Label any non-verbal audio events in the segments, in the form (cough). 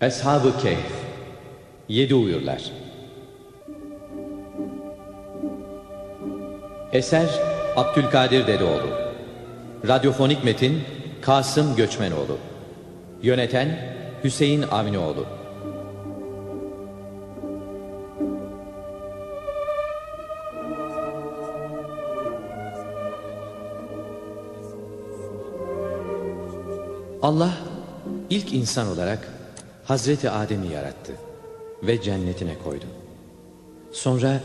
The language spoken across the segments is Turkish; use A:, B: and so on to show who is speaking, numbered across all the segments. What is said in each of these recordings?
A: Eshab-ı Kehf. Yedi Uyurlar. Eser Abdülkadir Dedeoğlu. Radyofonik metin Kasım Göçmenoğlu. Yöneten Hüseyin Avnioğlu Allah ilk insan olarak Hazreti Adem'i yarattı ve cennetine koydu. Sonra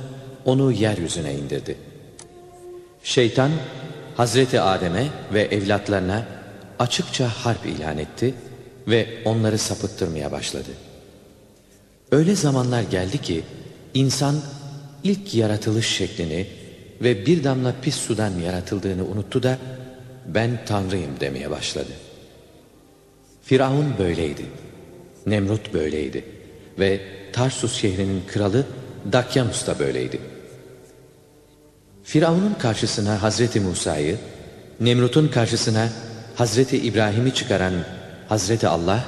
A: onu yeryüzüne indirdi. Şeytan Hazreti Adem'e ve evlatlarına açıkça harp ilan etti ve onları sapıttırmaya başladı. Öyle zamanlar geldi ki insan ilk yaratılış şeklini ve bir damla pis sudan yaratıldığını unuttu da ben Tanrıyım demeye başladı. Firavun böyleydi. Nemrut böyleydi. Ve Tarsus şehrinin kralı Dakyanus da böyleydi. Firavun'un karşısına Hazreti Musa'yı, Nemrut'un karşısına Hazreti İbrahim'i çıkaran Hazreti Allah,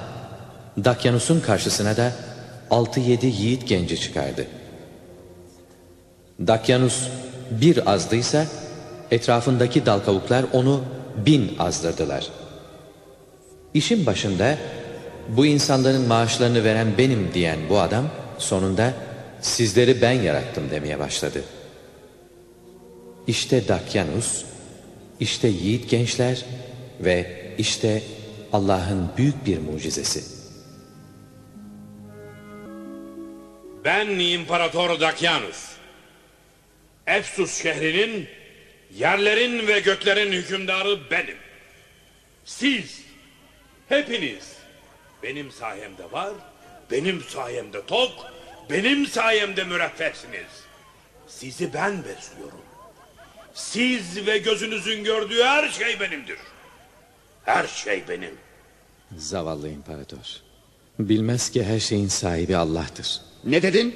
A: Dakyanus'un karşısına da altı yedi yiğit genci çıkardı. Dakyanus bir azdıysa etrafındaki dal kavuklar onu bin azdırdılar. İşin başında bu insanların maaşlarını veren benim diyen bu adam sonunda sizleri ben yarattım demeye başladı. İşte Dakyanus, işte yiğit gençler ve işte Allah'ın büyük bir mucizesi.
B: Ben İmparator Dakyanus. Efsus şehrinin, yerlerin ve göklerin hükümdarı benim. Siz, hepiniz benim sayemde var, benim sayemde tok, benim sayemde müreffehsiniz. Sizi ben besliyorum. Siz ve gözünüzün gördüğü her şey benimdir. Her şey benim.
A: Zavallı imparator. Bilmez ki her şeyin sahibi Allah'tır.
C: Ne dedin?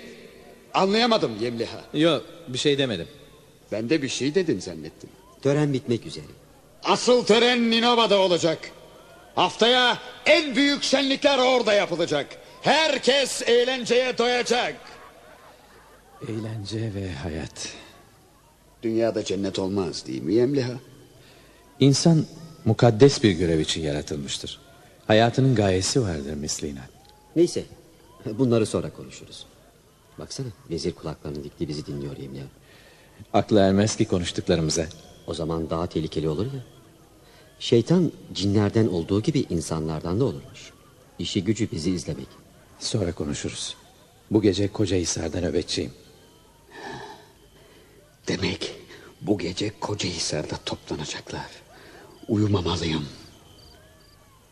C: Anlayamadım Yemliha.
A: Yok bir şey demedim.
C: Ben de bir şey dedin zannettim.
D: Tören bitmek üzere.
C: Asıl tören Ninova'da olacak. Haftaya en büyük şenlikler orada yapılacak. Herkes eğlenceye doyacak.
A: Eğlence ve hayat.
C: Dünyada cennet olmaz değil mi Yemliha?
A: İnsan mukaddes bir görev için yaratılmıştır. Hayatının gayesi vardır mislina.
D: Neyse bunları sonra konuşuruz. Baksana vezir kulaklarını dikti bizi dinliyor Yemya.
A: Aklı ermez ki konuştuklarımıza.
D: O zaman daha tehlikeli olur ya. Şeytan cinlerden olduğu gibi insanlardan da olurmuş. İşi gücü bizi izlemek.
A: Sonra konuşuruz. Bu gece koca Hisar'da nöbetçiyim.
C: Demek bu gece Kocahisar'da toplanacaklar. Uyumamalıyım.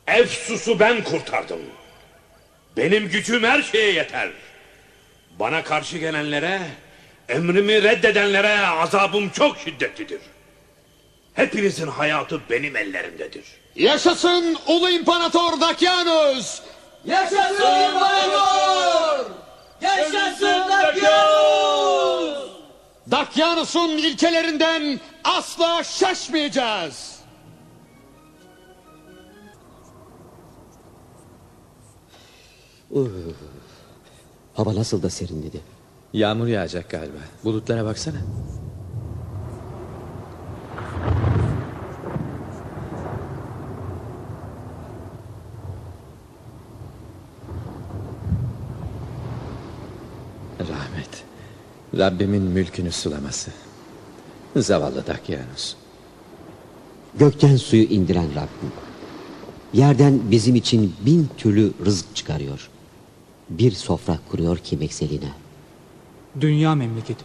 B: Efsus'u ben kurtardım. Benim gücüm her şeye yeter. Bana karşı gelenlere, emrimi reddedenlere azabım çok şiddetlidir. Hepinizin hayatı benim ellerimdedir.
C: Yaşasın Ulu İmparator Dakyanus!
E: Yaşasın İmparator! Yaşasın Dakyanus!
C: Dakyanus'un ilkelerinden asla şaşmayacağız.
D: Uh, hava nasıl da serinledi.
A: Yağmur yağacak galiba. Bulutlara baksana. Rahmet. Rabbimin mülkünü sulaması. Zavallı Dakyanus.
D: Gökten suyu indiren Rabbim. Yerden bizim için bin türlü rızık çıkarıyor. Bir sofra kuruyor ki mekseline.
F: Dünya memleketi.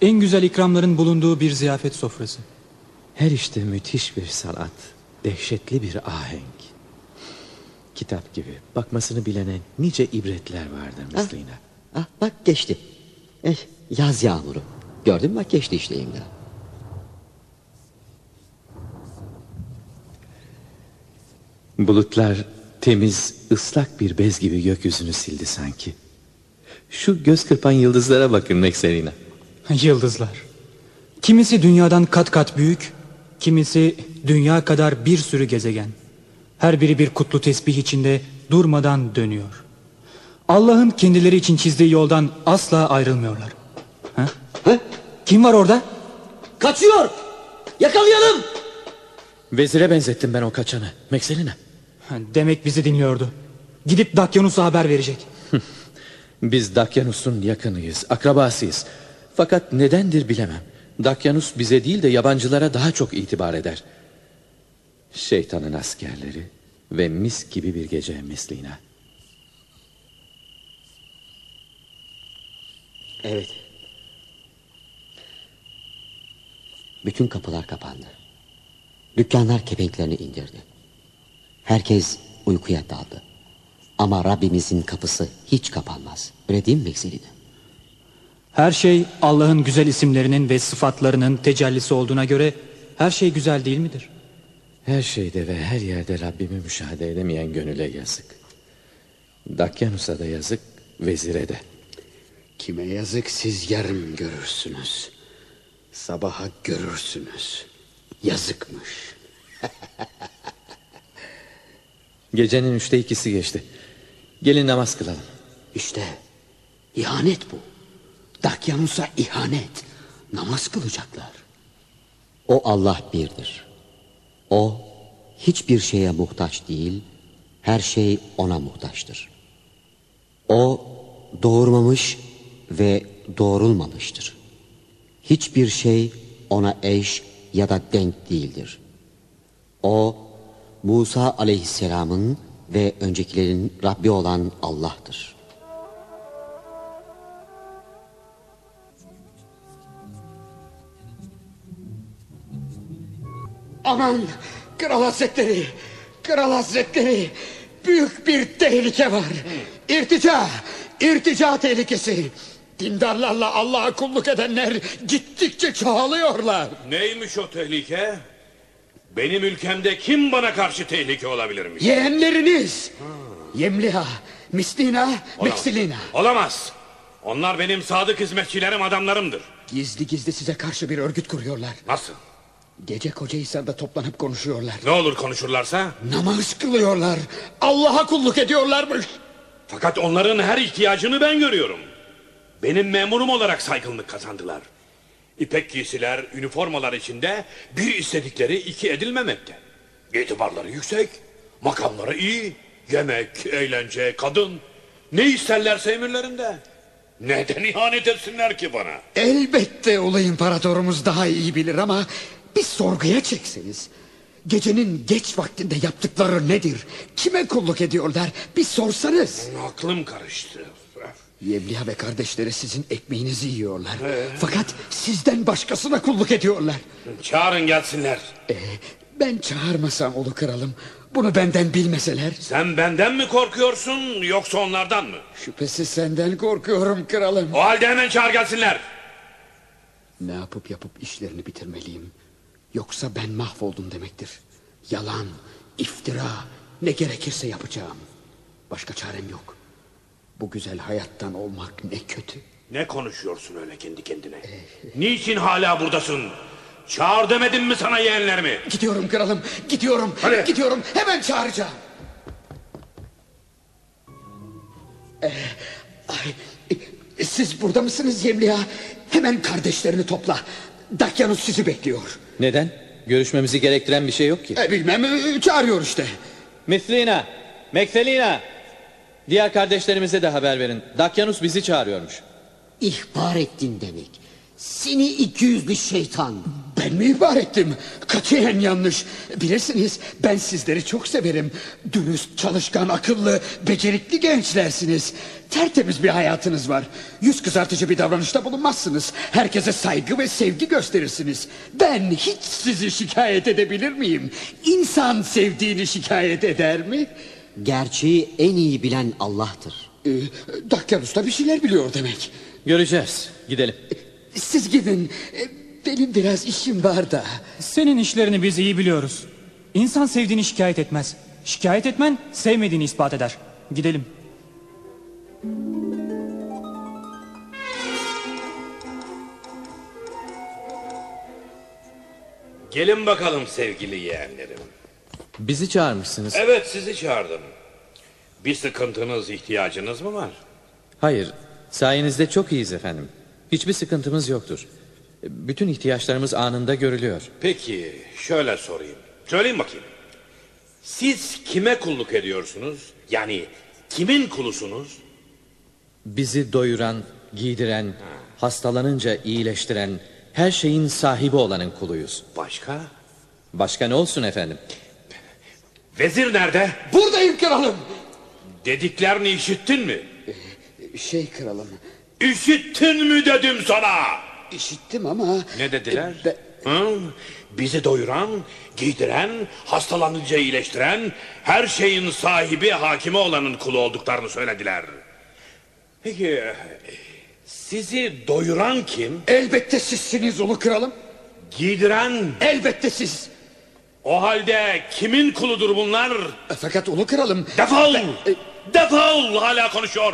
F: En güzel ikramların bulunduğu bir ziyafet sofrası.
A: Her işte müthiş bir sanat, dehşetli bir ahenk. Kitap gibi bakmasını bilene nice ibretler vardır mislina.
D: Ah bak geçti. Eh, yaz yağmuru. Gördün mü bak geçti işte imla.
A: Bulutlar temiz, ıslak bir bez gibi gökyüzünü sildi sanki. Şu göz kırpan yıldızlara bakın Mekserina. (laughs)
F: Yıldızlar. Kimisi dünyadan kat kat büyük, kimisi dünya kadar bir sürü gezegen. Her biri bir kutlu tesbih içinde durmadan dönüyor. Allah'ın kendileri için çizdiği yoldan asla ayrılmıyorlar. Ha? Kim var orada?
E: Kaçıyor. Yakalayalım.
A: Vezire benzettim ben o kaçanı. Mekselina.
F: Ha, Demek bizi dinliyordu. Gidip Dakyanus'a haber verecek. (laughs)
A: Biz Dakyanus'un yakınıyız, akrabasıyız. Fakat nedendir bilemem. Dakyanus bize değil de yabancılara daha çok itibar eder. Şeytanın askerleri ve mis gibi bir gece Meslina.
D: Evet. Bütün kapılar kapandı. Dükkanlar kepenklerini indirdi. Herkes uykuya daldı. Ama Rabbimizin kapısı hiç kapanmaz. Öyle değil mi Mekselina?
F: Her şey Allah'ın güzel isimlerinin ve sıfatlarının tecellisi olduğuna göre her şey güzel değil midir?
A: Her şeyde ve her yerde Rabbimi müşahede edemeyen gönüle yazık. Dakyanus'a da yazık, vezire de.
C: Kime yazık siz yarın görürsünüz. Sabaha görürsünüz. Yazıkmış. (laughs)
A: Gecenin üçte ikisi geçti. Gelin namaz kılalım.
C: İşte ihanet bu. Dakyanus'a ihanet. Namaz kılacaklar.
D: O Allah birdir. O hiçbir şeye muhtaç değil, her şey ona muhtaçtır. O doğurmamış ve doğrulmamıştır. Hiçbir şey ona eş ya da denk değildir. O Musa aleyhisselamın ve öncekilerin Rabbi olan Allah'tır.
C: Aman kral hazretleri. Kral hazretleri. Büyük bir tehlike var. İrtica. irtica tehlikesi. Dindarlarla Allah'a kulluk edenler gittikçe çoğalıyorlar.
B: Neymiş o tehlike? Benim ülkemde kim bana karşı tehlike olabilirmiş?
C: Yeğenleriniz. Yemliha, Mislina, Meksilina.
B: Olamaz. Onlar benim sadık hizmetçilerim adamlarımdır.
C: Gizli gizli size karşı bir örgüt kuruyorlar.
B: Nasıl?
C: Gece Kocahisar'da toplanıp konuşuyorlar.
B: Ne olur konuşurlarsa?
C: Namaz kılıyorlar. Allah'a kulluk ediyorlarmış.
B: Fakat onların her ihtiyacını ben görüyorum. Benim memurum olarak saygınlık kazandılar. İpek giysiler, üniformalar içinde bir istedikleri iki edilmemekte. İtibarları yüksek, makamları iyi, yemek, eğlence, kadın. Ne isterlerse emirlerinde. Neden ihanet etsinler ki bana?
C: Elbette ulu imparatorumuz daha iyi bilir ama bir sorguya çekseniz. Gecenin geç vaktinde yaptıkları nedir? Kime kulluk ediyorlar? Bir sorsanız.
B: Aklım karıştı.
C: Yevliya ve kardeşleri sizin ekmeğinizi yiyorlar. Fakat sizden başkasına kulluk ediyorlar.
B: Çağırın gelsinler.
C: Ee, ben çağırmasam ulu kralım. Bunu benden bilmeseler.
B: Sen benden mi korkuyorsun yoksa onlardan mı?
C: Şüphesiz senden korkuyorum kralım.
B: O halde hemen çağır gelsinler.
C: Ne yapıp yapıp işlerini bitirmeliyim. Yoksa ben mahvoldum demektir. Yalan, iftira, ne gerekirse yapacağım. Başka çarem yok. Bu güzel hayattan olmak ne kötü.
B: Ne konuşuyorsun öyle kendi kendine? Niçin hala buradasın? Çağır demedim mi sana yeğenlerimi?
C: Gidiyorum kralım, gidiyorum,
B: Hadi.
C: gidiyorum. Hemen çağıracağım. Ee, ay, siz burada mısınız Yemliha? Hemen kardeşlerini topla. Dakyanus sizi bekliyor.
A: Neden? Görüşmemizi gerektiren bir şey yok ki.
C: E, bilmem, e, çağırıyor işte.
A: Mislina, Mekselina. Diğer kardeşlerimize de haber verin. Dakyanus bizi çağırıyormuş.
D: İhbar ettin demek. Seni iki yüzlü şeytan.
C: Ben mi ihbar ettim? Katiyen yanlış. Bilirsiniz ben sizleri çok severim. Dürüst, çalışkan, akıllı, becerikli gençlersiniz. Tertemiz bir hayatınız var. Yüz kızartıcı bir davranışta bulunmazsınız. Herkese saygı ve sevgi gösterirsiniz. Ben hiç sizi şikayet edebilir miyim? İnsan sevdiğini şikayet eder mi?
D: Gerçeği en iyi bilen Allah'tır.
C: Ee, Dakyanus da bir şeyler biliyor demek.
A: Göreceğiz. Gidelim.
C: Siz gidin. Ee, Benim biraz işim var da.
F: Senin işlerini biz iyi biliyoruz. İnsan sevdiğini şikayet etmez. Şikayet etmen sevmediğini ispat eder. Gidelim.
B: Gelin bakalım sevgili yeğenlerim.
A: Bizi çağırmışsınız.
B: Evet sizi çağırdım. Bir sıkıntınız, ihtiyacınız mı var?
A: Hayır, sayenizde çok iyiyiz efendim. Hiçbir sıkıntımız yoktur. Bütün ihtiyaçlarımız anında görülüyor.
B: Peki şöyle sorayım. Söyleyin bakayım. Siz kime kulluk ediyorsunuz? Yani kimin kulusunuz?
A: Bizi doyuran, giydiren, hastalanınca iyileştiren, her şeyin sahibi olanın kuluyuz.
B: Başka?
A: Başka ne olsun efendim?
B: Vezir nerede?
C: Buradayım kralım.
B: Dediklerini işittin mi?
C: Şey kralım.
B: İşittin mi dedim sana?
C: işittim ama...
B: Ne dediler?
C: E, be-
B: Hı? Bizi doyuran, giydiren, hastalanınca iyileştiren, her şeyin sahibi, hakimi olanın kulu olduklarını söylediler. Peki, sizi doyuran kim?
C: Elbette sizsiniz ulu kralım.
B: Giydiren,
C: Elbette siz.
B: O halde kimin kuludur bunlar?
C: E, Fakat ulu kralım...
B: Defol!
C: e-
B: Defol! Hala konuşuyor.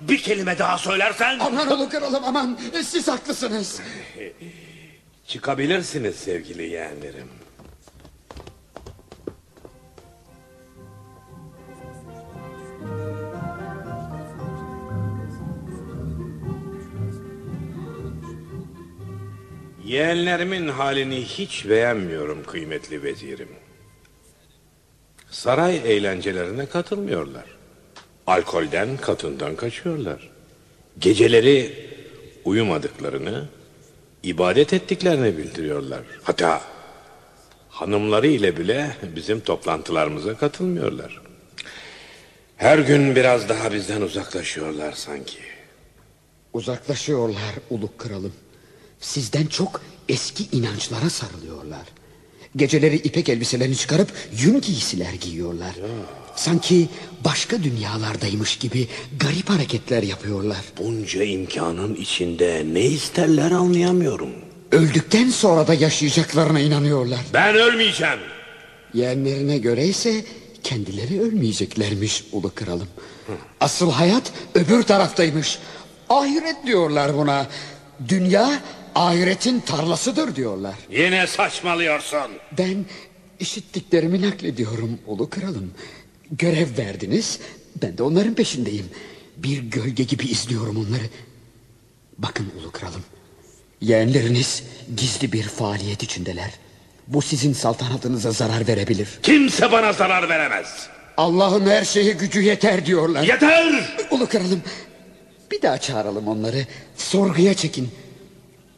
B: Bir kelime daha söylersen...
C: Aman ulu kralım aman e, siz haklısınız.
B: Çıkabilirsiniz sevgili yeğenlerim. Yeğenlerimin halini hiç beğenmiyorum kıymetli vezirim. Saray eğlencelerine katılmıyorlar. Alkolden, katından kaçıyorlar. Geceleri uyumadıklarını, ibadet ettiklerini bildiriyorlar. Hatta hanımları ile bile bizim toplantılarımıza katılmıyorlar. Her gün biraz daha bizden uzaklaşıyorlar sanki.
C: Uzaklaşıyorlar ulu kralım. Sizden çok eski inançlara sarılıyorlar. Geceleri ipek elbiselerini çıkarıp yün giysiler giyiyorlar. Sanki başka dünyalardaymış gibi garip hareketler yapıyorlar.
B: Bunca imkanın içinde ne isterler anlayamıyorum.
C: Öldükten sonra da yaşayacaklarına inanıyorlar.
B: Ben ölmeyeceğim.
C: Yeğenlerine göre ise kendileri ölmeyeceklermiş ulu kralım. Asıl hayat öbür taraftaymış. Ahiret diyorlar buna. Dünya ahiretin tarlasıdır diyorlar.
B: Yine saçmalıyorsun.
C: Ben işittiklerimi naklediyorum ulu kralım. Görev verdiniz, ben de onların peşindeyim. Bir gölge gibi izliyorum onları. Bakın ulu kralım, yeğenleriniz gizli bir faaliyet içindeler. Bu sizin saltanatınıza zarar verebilir.
B: Kimse bana zarar veremez.
C: Allah'ın her şeye gücü yeter diyorlar.
B: Yeter!
C: Ulu kralım, bir daha çağıralım onları. Sorguya çekin.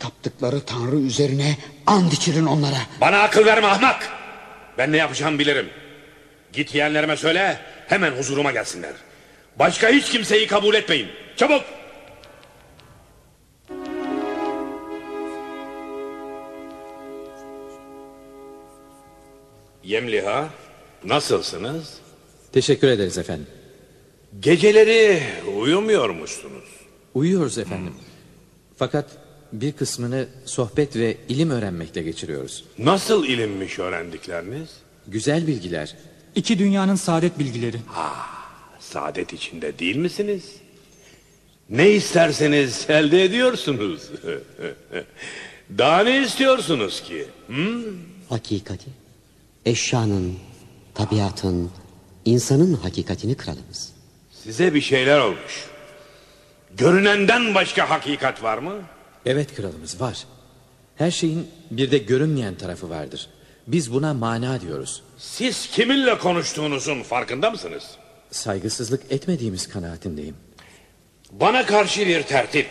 C: Taptıkları tanrı üzerine and içirin onlara.
B: Bana akıl verme ahmak. Ben ne yapacağımı bilirim. Git yeğenlerime söyle hemen huzuruma gelsinler. Başka hiç kimseyi kabul etmeyin. Çabuk! Yemliha, nasılsınız?
A: Teşekkür ederiz efendim.
B: Geceleri uyumuyormuşsunuz.
A: Uyuyoruz efendim. Fakat bir kısmını sohbet ve ilim öğrenmekle geçiriyoruz.
B: Nasıl ilimmiş öğrendikleriniz?
A: Güzel bilgiler.
F: İki dünyanın saadet bilgileri.
B: Saadet içinde değil misiniz? Ne isterseniz elde ediyorsunuz. (laughs) Daha ne istiyorsunuz ki?
D: Hakikati, eşyanın, tabiatın, insanın hakikatini kralımız.
B: Size bir şeyler olmuş. Görünenden başka hakikat var mı?
A: Evet kralımız var. Her şeyin bir de görünmeyen tarafı vardır. Biz buna mana diyoruz.
B: Siz kiminle konuştuğunuzun farkında mısınız?
A: Saygısızlık etmediğimiz kanaatindeyim.
B: Bana karşı bir tertip,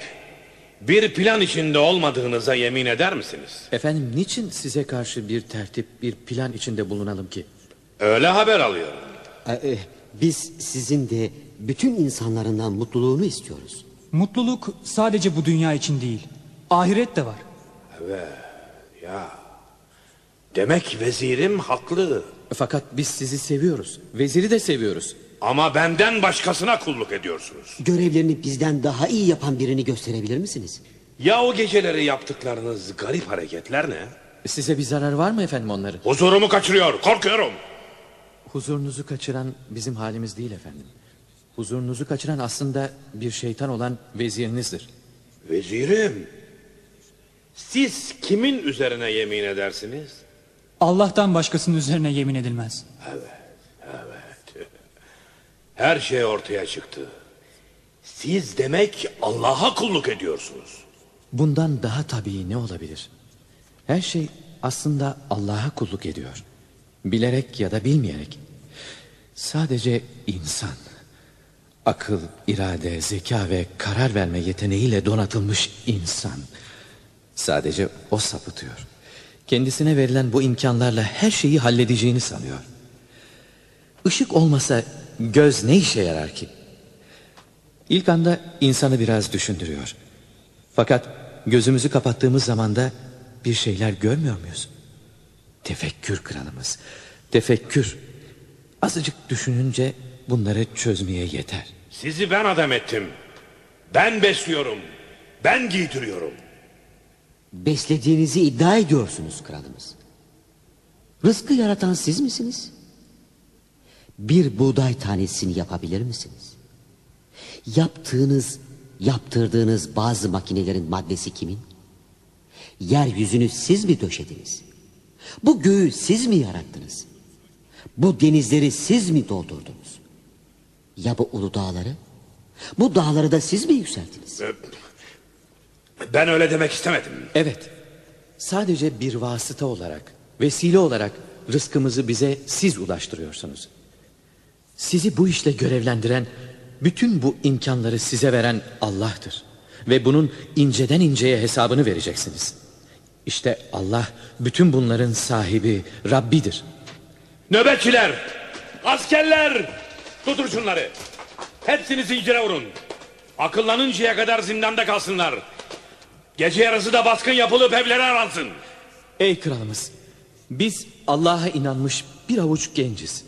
B: bir plan içinde olmadığınıza yemin eder misiniz?
A: Efendim niçin size karşı bir tertip, bir plan içinde bulunalım ki?
B: Öyle haber alıyorum.
D: Ee, e, biz sizin de bütün insanlarından mutluluğunu istiyoruz.
F: Mutluluk sadece bu dünya için değil. Ahiret de var.
B: Ya, demek vezirim haklı.
A: Fakat biz sizi seviyoruz. Veziri de seviyoruz.
B: Ama benden başkasına kulluk ediyorsunuz.
D: Görevlerini bizden daha iyi yapan birini gösterebilir misiniz?
B: Ya o geceleri yaptıklarınız garip hareketler ne?
A: Size bir zarar var mı efendim onları?
B: Huzurumu kaçırıyor, korkuyorum.
A: Huzurunuzu kaçıran bizim halimiz değil efendim. Huzurunuzu kaçıran aslında bir şeytan olan vezirinizdir.
B: Vezirim, siz kimin üzerine yemin edersiniz?
F: Allah'tan başkasının üzerine yemin edilmez.
B: Her şey ortaya çıktı. Siz demek Allah'a kulluk ediyorsunuz.
A: Bundan daha tabii ne olabilir? Her şey aslında Allah'a kulluk ediyor. Bilerek ya da bilmeyerek. Sadece insan, akıl, irade, zeka ve karar verme yeteneğiyle donatılmış insan. Sadece o sapıtıyor. Kendisine verilen bu imkanlarla her şeyi halledeceğini sanıyor. Işık olmasa göz ne işe yarar ki? İlk anda insanı biraz düşündürüyor. Fakat gözümüzü kapattığımız zaman da bir şeyler görmüyor muyuz? Tefekkür kralımız. Tefekkür. Azıcık düşününce bunları çözmeye yeter.
B: Sizi ben adam ettim. Ben besliyorum. Ben giydiriyorum.
D: Beslediğinizi iddia ediyorsunuz kralımız. Rızkı yaratan siz misiniz? Bir buğday tanesini yapabilir misiniz? Yaptığınız, yaptırdığınız bazı makinelerin maddesi kimin? Yeryüzünü siz mi döşediniz? Bu göğü siz mi yarattınız? Bu denizleri siz mi doldurdunuz? Ya bu ulu dağları? Bu dağları da siz mi yükselttiniz?
B: Ben öyle demek istemedim.
A: Evet. Sadece bir vasıta olarak, vesile olarak rızkımızı bize siz ulaştırıyorsunuz. Sizi bu işle görevlendiren, bütün bu imkanları size veren Allah'tır. Ve bunun inceden inceye hesabını vereceksiniz. İşte Allah bütün bunların sahibi, Rabbidir.
B: Nöbetçiler, askerler, tutun şunları. Hepsini zincire vurun. Akıllanıncaya kadar zindanda kalsınlar. Gece yarısı da baskın yapılıp evleri aransın.
A: Ey kralımız, biz Allah'a inanmış bir avuç genciz.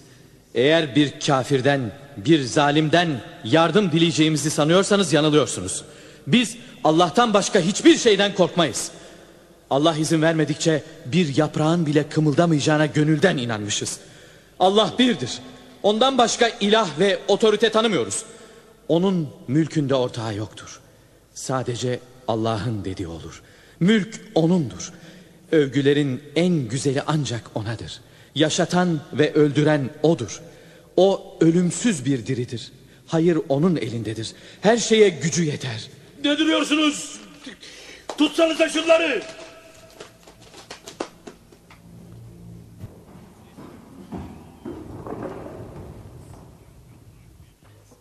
A: Eğer bir kafirden, bir zalimden yardım dileyeceğimizi sanıyorsanız yanılıyorsunuz. Biz Allah'tan başka hiçbir şeyden korkmayız. Allah izin vermedikçe bir yaprağın bile kımıldamayacağına gönülden inanmışız. Allah birdir. Ondan başka ilah ve otorite tanımıyoruz. Onun mülkünde ortağı yoktur. Sadece Allah'ın dediği olur. Mülk O'nundur. Övgülerin en güzeli ancak O'nadır. Yaşatan ve öldüren O'dur. O ölümsüz bir diridir. Hayır O'nun elindedir. Her şeye gücü yeter.
B: Ne duruyorsunuz? Tutsanıza şunları.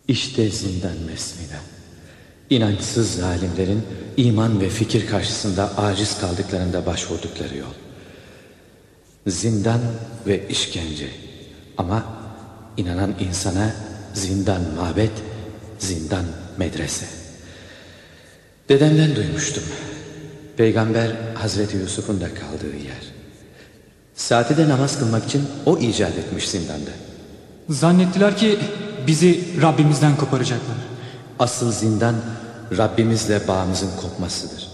A: İşte zindan mesmine. İnançsız zalimlerin iman ve fikir karşısında aciz kaldıklarında başvurdukları yol. Zindan ve işkence. Ama inanan insana zindan mabet, zindan medrese. Dedemden duymuştum. Peygamber Hazreti Yusuf'un da kaldığı yer. Saati de namaz kılmak için o icat etmiş zindanda.
F: Zannettiler ki bizi Rabbimizden koparacaklar.
A: Asıl zindan Rabbimizle bağımızın kopmasıdır.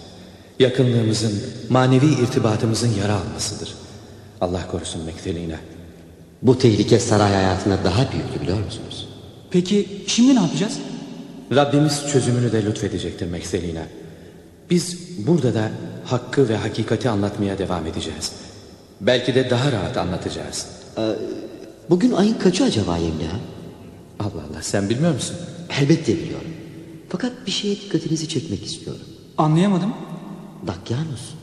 A: Yakınlığımızın, manevi irtibatımızın yara almasıdır. Allah korusun mekteliğine.
D: Bu tehlike saray hayatına daha büyüktü biliyor musunuz?
F: Peki şimdi ne yapacağız?
A: Rabbimiz çözümünü de lütfedecektir mekteliğine. Biz burada da hakkı ve hakikati anlatmaya devam edeceğiz. Belki de daha rahat anlatacağız.
D: Bugün ayın kaçı acaba Yemla?
A: Allah Allah sen bilmiyor musun?
D: Elbette biliyorum. Fakat bir şeye dikkatinizi çekmek istiyorum.
F: Anlayamadım.
D: Dakyanus,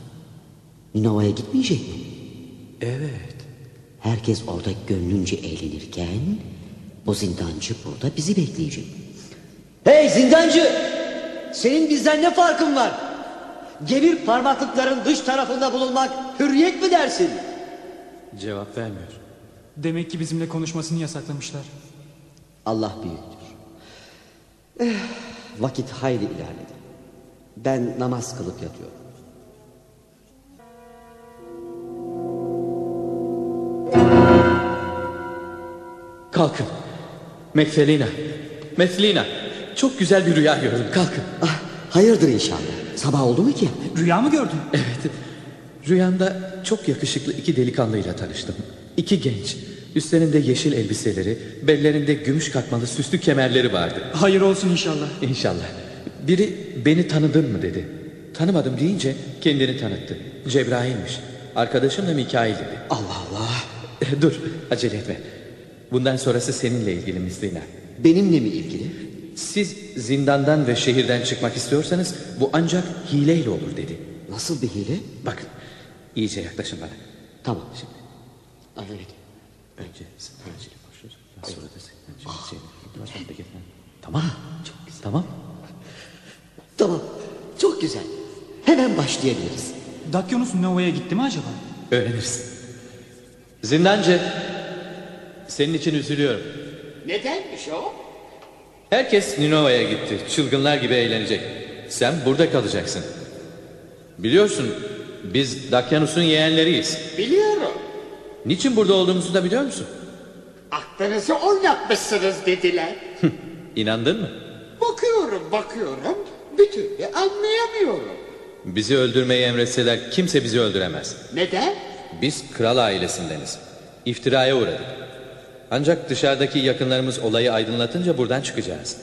D: Ninova'ya gitmeyecek mi?
A: Evet.
D: Herkes orada gönlünce eğlenirken... ...o zindancı burada bizi bekleyecek.
E: Hey zindancı! Senin bizden ne farkın var? Gebir parmaklıkların dış tarafında bulunmak hürriyet mi dersin?
A: Cevap vermiyor.
F: Demek ki bizimle konuşmasını yasaklamışlar.
D: Allah büyüktür. Eh, vakit hayli ilerledi. Ben namaz kılıp yatıyorum.
A: Kalkın. Mekfelina. Meslina. Çok güzel bir rüya gördüm. Kalkın.
D: Ah, hayırdır inşallah. Sabah oldu mu ki?
F: Rüya mı gördün?
A: Evet. Rüyamda çok yakışıklı iki delikanlıyla tanıştım. İki genç. Üstlerinde yeşil elbiseleri, bellerinde gümüş katmalı süslü kemerleri vardı.
F: Hayır olsun inşallah.
A: İnşallah. Biri beni tanıdın mı dedi. Tanımadım deyince kendini tanıttı. Cebrail'miş. Arkadaşım da Mikail dedi.
D: Allah Allah.
A: Dur acele etme. Bundan sonrası seninle ilgili Mislina.
D: Benimle mi ilgili?
A: Siz zindandan ve şehirden çıkmak istiyorsanız bu ancak hileyle olur dedi.
D: Nasıl bir hile?
A: Bakın iyice yaklaşın bana.
D: Tamam şimdi. Evet.
A: Önce zindancıyla konuşuruz. Sonra da zindancıyla şey. Başka bir gitmem. Tamam mı? Çok güzel. Tamam.
D: Tamam. Çok güzel. Hemen başlayabiliriz.
F: Dakyanus Nova'ya gitti mi acaba?
A: Öğreniriz. Zindancı. Senin için üzülüyorum.
C: Nedenmiş o?
A: Herkes Ninova'ya gitti. Çılgınlar gibi eğlenecek. Sen burada kalacaksın. Biliyorsun biz Dakyanus'un yeğenleriyiz.
C: Biliyorum.
A: Niçin burada olduğumuzu da biliyor musun?
C: Aklınızı oynatmışsınız dediler.
A: İnandın mı?
C: Bakıyorum bakıyorum bir türlü anlayamıyorum.
A: Bizi öldürmeyi emretseler kimse bizi öldüremez.
C: Neden?
A: Biz kral ailesindeniz. İftiraya uğradık. Ancak dışarıdaki yakınlarımız olayı aydınlatınca buradan çıkacağız.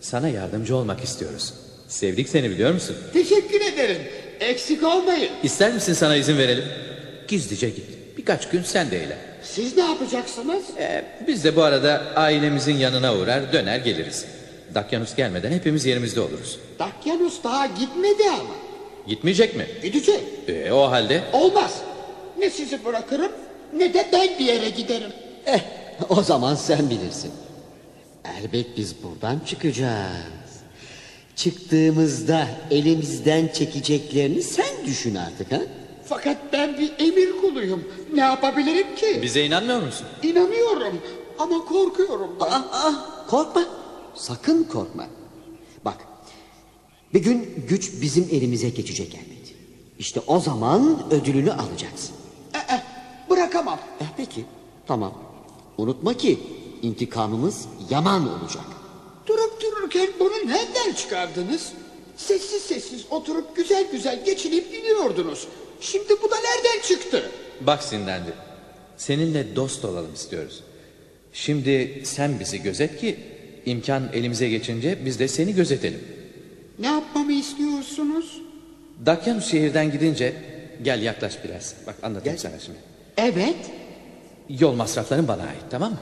A: Sana yardımcı olmak istiyoruz. Sevdik seni biliyor musun?
C: Teşekkür ederim. Eksik olmayın.
A: İster misin sana izin verelim? Gizlice git. Birkaç gün sen de eğlen.
C: Siz ne yapacaksınız?
A: Ee, biz de bu arada ailemizin yanına uğrar döner geliriz. Dakyanus gelmeden hepimiz yerimizde oluruz.
C: Dakyanus daha gitmedi ama.
A: Gitmeyecek mi?
C: Gidecek.
A: Ee, o halde
C: Olmaz. Ne sizi bırakırım ne de ben bir yere giderim.
D: Eh, o zaman sen bilirsin. Elbet biz buradan çıkacağız. Çıktığımızda elimizden çekeceklerini sen düşün artık ha?
C: Fakat ben bir emir kuluyum. Ne yapabilirim ki?
A: bize inanmıyor musun?
C: İnanıyorum ama korkuyorum ben.
D: Aa, aa, korkma. Sakın korkma. Bak. Bir gün güç bizim elimize geçecek elbet. İşte o zaman ödülünü alacaksın.
C: Ee, bırakamam.
D: Eh, peki. Tamam. Unutma ki intikamımız yaman olacak.
C: Durup dururken bunu nereden çıkardınız? Sessiz sessiz oturup güzel güzel geçinip gidiyordunuz. Şimdi bu da nereden çıktı?
A: Bak Sindendi. Seninle dost olalım istiyoruz. Şimdi sen bizi gözet ki imkan elimize geçince biz de seni gözetelim.
C: Ne yapmamı istiyorsunuz?
A: Dakyanus şehirden gidince gel yaklaş biraz. Bak anlatayım sana şimdi.
C: Evet.
A: Yol masrafların bana ait tamam mı?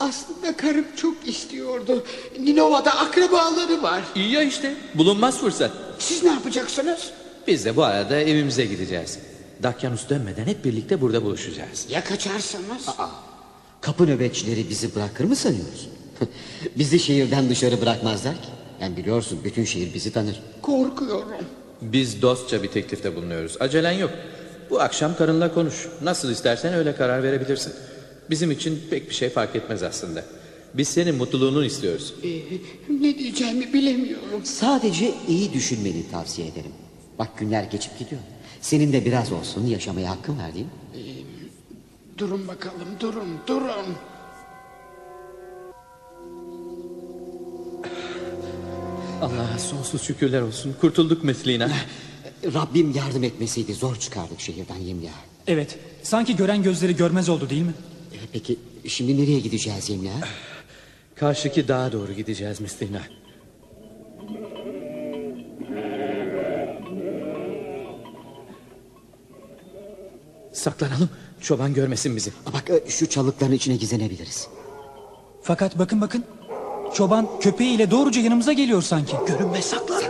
C: Aslında karım çok istiyordu. Ninova'da akrabaları var.
A: İyi ya işte bulunmaz fırsat.
C: Siz ne yapacaksınız?
A: Biz de bu arada evimize gideceğiz. Dakyanus dönmeden hep birlikte burada buluşacağız.
C: Ya kaçarsanız?
D: Kapı nöbetçileri bizi bırakır mı sanıyorsun? (laughs) bizi şehirden dışarı bırakmazlar ki. Yani biliyorsun bütün şehir bizi tanır.
C: Korkuyorum.
A: Biz dostça bir teklifte bulunuyoruz. Acelen yok. Bu akşam karınla konuş. Nasıl istersen öyle karar verebilirsin. Bizim için pek bir şey fark etmez aslında. Biz senin mutluluğunu istiyoruz.
C: Ee, ne diyeceğimi bilemiyorum.
D: Sadece iyi düşünmeni tavsiye ederim. Bak günler geçip gidiyor. Senin de biraz olsun yaşamaya hakkın var değil mi?
C: Durun bakalım, durun, durun.
A: Allah'a sonsuz şükürler olsun. Kurtulduk meslina.
D: Rabbim yardım etmeseydi zor çıkardık şehirden Yemya.
F: Evet. Sanki gören gözleri görmez oldu değil mi?
D: E, Peki şimdi nereye gideceğiz Yemya?
A: Karşıki dağa doğru gideceğiz meslina. Saklanalım. Çoban görmesin bizi.
D: Bak e, şu çalıkların içine gizlenebiliriz.
F: Fakat bakın bakın. Çoban köpeğiyle doğruca yanımıza geliyor sanki.
A: Görünme saklan.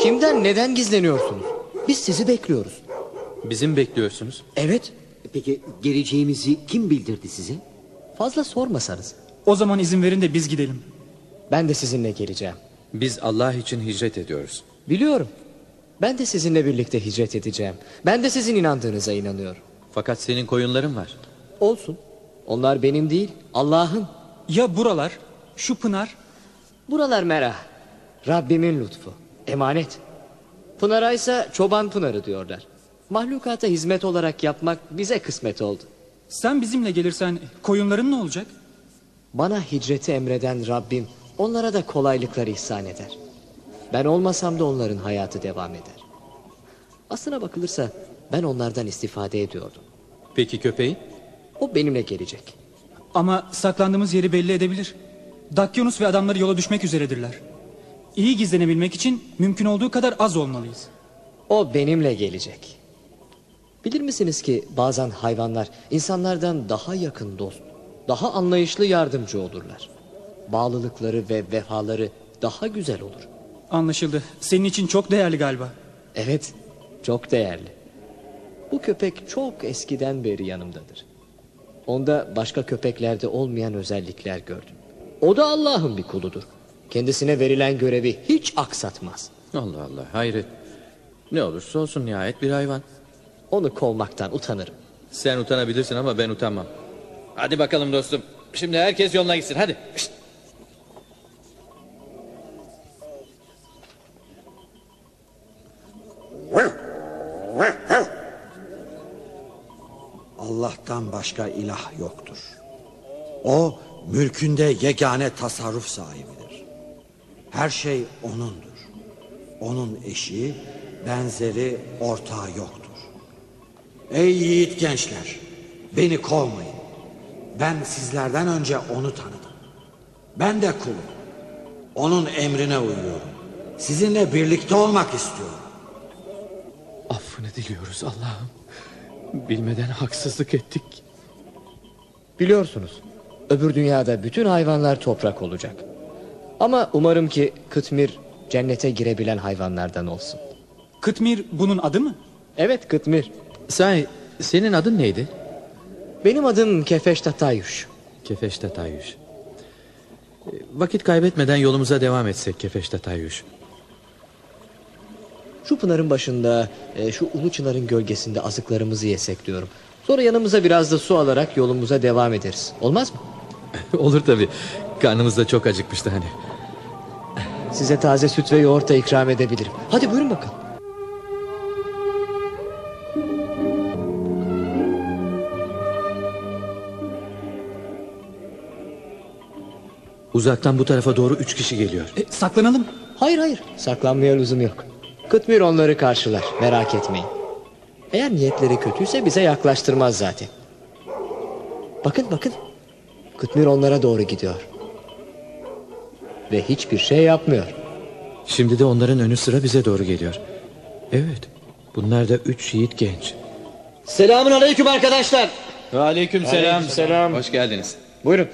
G: Kimden neden gizleniyorsunuz? Biz sizi bekliyoruz.
A: Bizim bekliyorsunuz.
G: Evet.
D: Peki geleceğimizi kim bildirdi size?
G: Fazla sormasanız.
F: O zaman izin verin de biz gidelim.
G: Ben de sizinle geleceğim.
A: Biz Allah için hicret ediyoruz.
G: Biliyorum. Ben de sizinle birlikte hicret edeceğim. Ben de sizin inandığınıza inanıyorum.
A: Fakat senin koyunların var.
G: Olsun. Onlar benim değil, Allah'ın.
F: Ya buralar? Şu pınar?
G: Buralar merah. Rabbimin lütfu. Emanet. Pınar'a ise çoban pınarı diyorlar. Mahlukata hizmet olarak yapmak bize kısmet oldu.
F: Sen bizimle gelirsen koyunların ne olacak?
G: Bana hicreti emreden Rabbim onlara da kolaylıklar ihsan eder. Ben olmasam da onların hayatı devam eder. Aslına bakılırsa ben onlardan istifade ediyordum.
A: Peki köpeğin?
G: O benimle gelecek.
F: Ama saklandığımız yeri belli edebilir. Dakyanus ve adamları yola düşmek üzeredirler. İyi gizlenebilmek için mümkün olduğu kadar az olmalıyız.
G: O benimle gelecek. Bilir misiniz ki bazen hayvanlar insanlardan daha yakın dost, Daha anlayışlı yardımcı olurlar. Bağlılıkları ve vefaları daha güzel olur.
F: Anlaşıldı. Senin için çok değerli galiba.
G: Evet, çok değerli. Bu köpek çok eskiden beri yanımdadır. Onda başka köpeklerde olmayan özellikler gördüm. O da Allah'ın bir kuludur. Kendisine verilen görevi hiç aksatmaz.
A: Allah Allah hayret. Ne olursa olsun nihayet bir hayvan.
G: Onu kovmaktan utanırım.
A: Sen utanabilirsin ama ben utanmam. Hadi bakalım dostum. Şimdi herkes yoluna gitsin hadi. Şşt.
H: Allah'tan başka ilah yoktur. O mülkünde yegane tasarruf sahibidir. Her şey O'nundur. Onun eşi, benzeri, ortağı yoktur. Ey yiğit gençler, beni kovmayın. Ben sizlerden önce O'nu tanıdım. Ben de kulum. Onun emrine uyuyorum. Sizinle birlikte olmak istiyorum.
A: Affını diliyoruz Allah'ım. Bilmeden haksızlık ettik.
G: Biliyorsunuz, öbür dünyada bütün hayvanlar toprak olacak. Ama umarım ki Kıtmir cennete girebilen hayvanlardan olsun.
F: Kıtmir bunun adı mı?
G: Evet Kıtmir.
A: Sahi senin adın neydi?
G: Benim adım Kefeş Tatayuş.
A: Kefeşte Tayyuş. E, Vakit kaybetmeden yolumuza devam etsek Kefeşte Tayyuş.
G: Şu pınarın başında, e, şu ulu çınarın gölgesinde azıklarımızı yesek diyorum. Sonra yanımıza biraz da su alarak yolumuza devam ederiz. Olmaz mı? (laughs)
A: Olur tabi. Karnımız da çok acıkmıştı hani.
G: Size taze süt ve yoğurt da ikram edebilirim. Hadi buyurun bakalım.
A: Uzaktan bu tarafa doğru üç kişi geliyor.
F: E, saklanalım.
G: Hayır hayır, saklanmaya lüzum yok. Kıtmir onları karşılar, merak etmeyin. Eğer niyetleri kötüyse bize yaklaştırmaz zaten. Bakın bakın, Kıtmir onlara doğru gidiyor. Ve hiçbir şey yapmıyor.
A: Şimdi de onların önü sıra bize doğru geliyor. Evet. Bunlar da üç yiğit genç.
E: Selamun aleyküm arkadaşlar.
A: Aleyküm selam.
G: selam.
A: Hoş geldiniz.
G: Buyurun.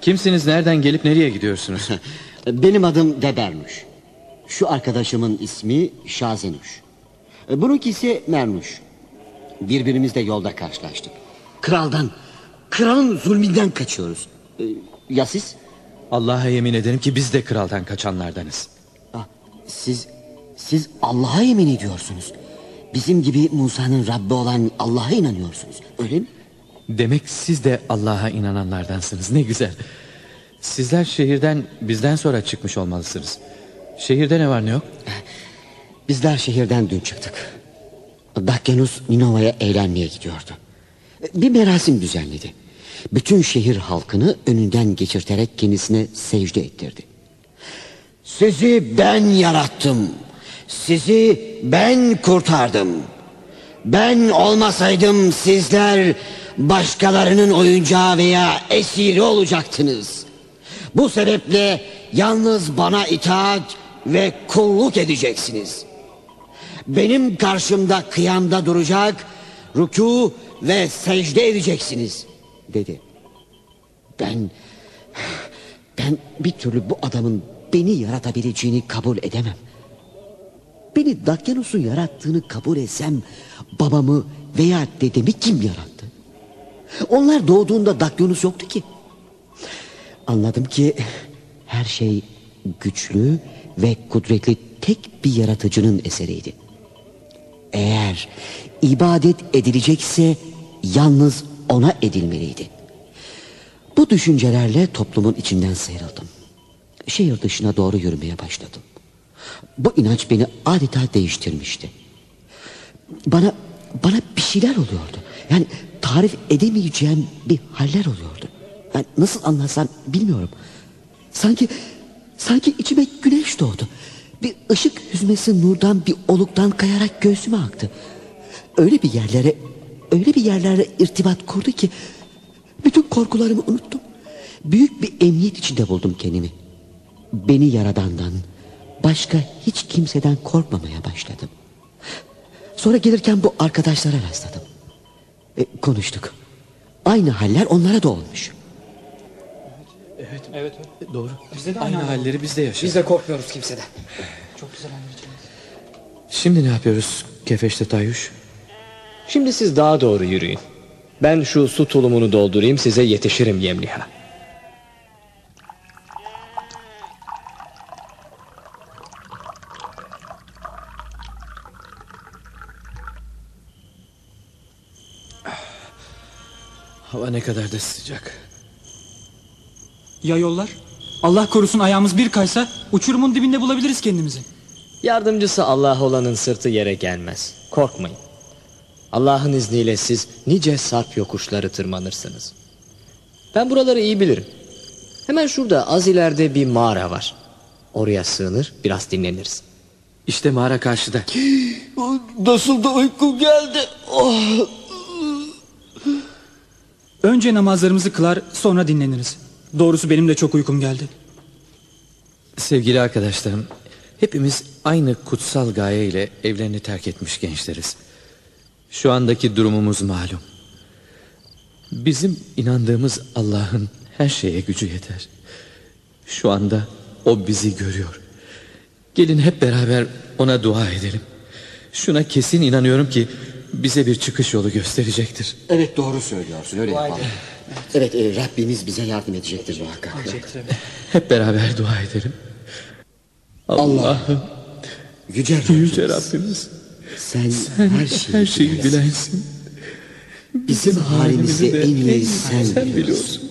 A: Kimsiniz? Nereden gelip nereye gidiyorsunuz? (laughs)
D: Benim adım Debermuş. Şu arkadaşımın ismi Şazenuş. Bununki ise Mermuş. Birbirimizle yolda karşılaştık. Kraldan, kralın zulminden kaçıyoruz. Ee, Ya siz?
A: Allah'a yemin ederim ki biz de kraldan kaçanlardanız.
D: Ah, Siz, siz Allah'a yemin ediyorsunuz. Bizim gibi Musa'nın Rabbi olan Allah'a inanıyorsunuz. Öyle mi?
A: Demek siz de Allah'a inananlardansınız. Ne güzel. Sizler şehirden bizden sonra çıkmış olmalısınız. Şehirde ne var ne yok?
D: Bizler şehirden dün çıktık. Dakyanus Ninova'ya eğlenmeye gidiyordu. Bir merasim düzenledi. Bütün şehir halkını önünden geçirterek kendisine secde ettirdi. Sizi ben yarattım. Sizi ben kurtardım. Ben olmasaydım sizler başkalarının oyuncağı veya esiri olacaktınız. Bu sebeple yalnız bana itaat ve kulluk edeceksiniz. Benim karşımda kıyamda duracak, rükû ve secde edeceksiniz dedi. Ben ben bir türlü bu adamın beni yaratabileceğini kabul edemem. Beni Dakyanus'un yarattığını kabul etsem babamı veya dedemi kim yarattı? Onlar doğduğunda Dakyanus yoktu ki. Anladım ki her şey güçlü ve kudretli tek bir yaratıcının eseriydi. Eğer ibadet edilecekse yalnız ona edilmeliydi. Bu düşüncelerle toplumun içinden sıyrıldım. Şehir dışına doğru yürümeye başladım. Bu inanç beni adeta değiştirmişti. Bana bana bir şeyler oluyordu. Yani tarif edemeyeceğim bir haller oluyordu. Yani nasıl anlatsam bilmiyorum. Sanki sanki içime güneş doğdu. Bir ışık hüzmesi nurdan bir oluktan kayarak göğsüme aktı. Öyle bir yerlere öyle bir yerlere irtibat kurdu ki bütün korkularımı unuttum. Büyük bir emniyet içinde buldum kendimi. Beni yaradandan başka hiç kimseden korkmamaya başladım. Sonra gelirken bu arkadaşlara rastladım. E, konuştuk. Aynı haller onlara da olmuş.
A: Doğru. aynı, halleri biz de yaşadık.
E: Biz de korkmuyoruz kimseden.
A: Şimdi ne yapıyoruz Kefeşte Tayyuş?
G: Şimdi siz daha doğru yürüyün. Ben şu su tulumunu doldurayım size yetişirim Yemliha.
A: Hava ne kadar da sıcak.
F: Ya yollar? Allah korusun ayağımız bir kaysa uçurumun dibinde bulabiliriz kendimizi.
G: Yardımcısı Allah olanın sırtı yere gelmez. Korkmayın. Allah'ın izniyle siz nice sarp yokuşları tırmanırsınız. Ben buraları iyi bilirim. Hemen şurada az ileride bir mağara var. Oraya sığınır biraz dinleniriz.
A: İşte mağara karşıda. (gasps)
E: Nasıl da uykum geldi. Oh.
F: Önce namazlarımızı kılar sonra dinleniriz. Doğrusu benim de çok uykum geldi.
A: Sevgili arkadaşlarım, hepimiz aynı kutsal gaye ile evlerini terk etmiş gençleriz. Şu andaki durumumuz malum. Bizim inandığımız Allah'ın her şeye gücü yeter. Şu anda O bizi görüyor. Gelin hep beraber ona dua edelim. Şuna kesin inanıyorum ki bize bir çıkış yolu gösterecektir.
D: Evet doğru söylüyorsun öyle yapalım. Evet e, Rabbimiz bize yardım edecektir muhakkak. (laughs)
A: Hep beraber dua edelim. Allah'ım
D: Yüce Rabbimiz.
A: yüce Rabbimiz
D: Sen,
A: sen
D: her şeyi,
A: her şeyi
D: bilersin.
A: bilensin.
D: Bizim halimizi
A: de
D: en iyi
A: sen,
D: sen, biliyorsun.
A: biliyorsun.